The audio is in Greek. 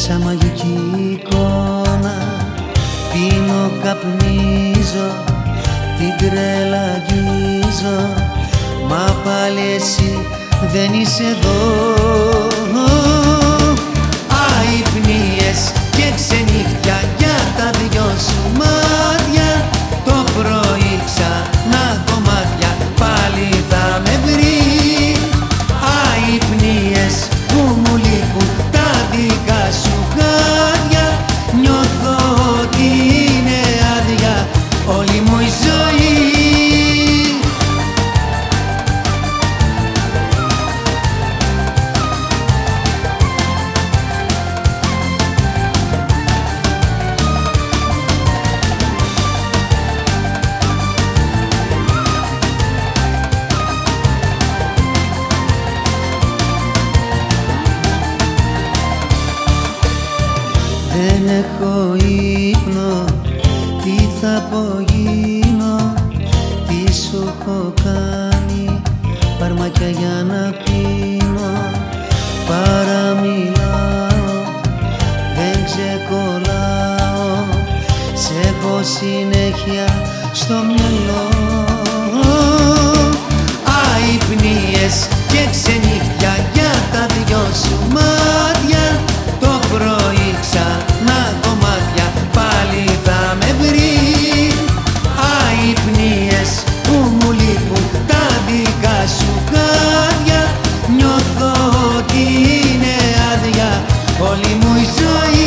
σαν μαγική εικόνα. Πίνω, καπνίζω, την τρέλα Μα πάλι εσύ δεν είσαι εδώ. Έχω ύπνο, τι θα απογίνω Τι σου έχω κάνει, φαρμακιά για να πίνω. Παραμιλάω, δεν ξεκολλάω Σε έχω συνέχεια στο μυαλό όλη μου η ζωή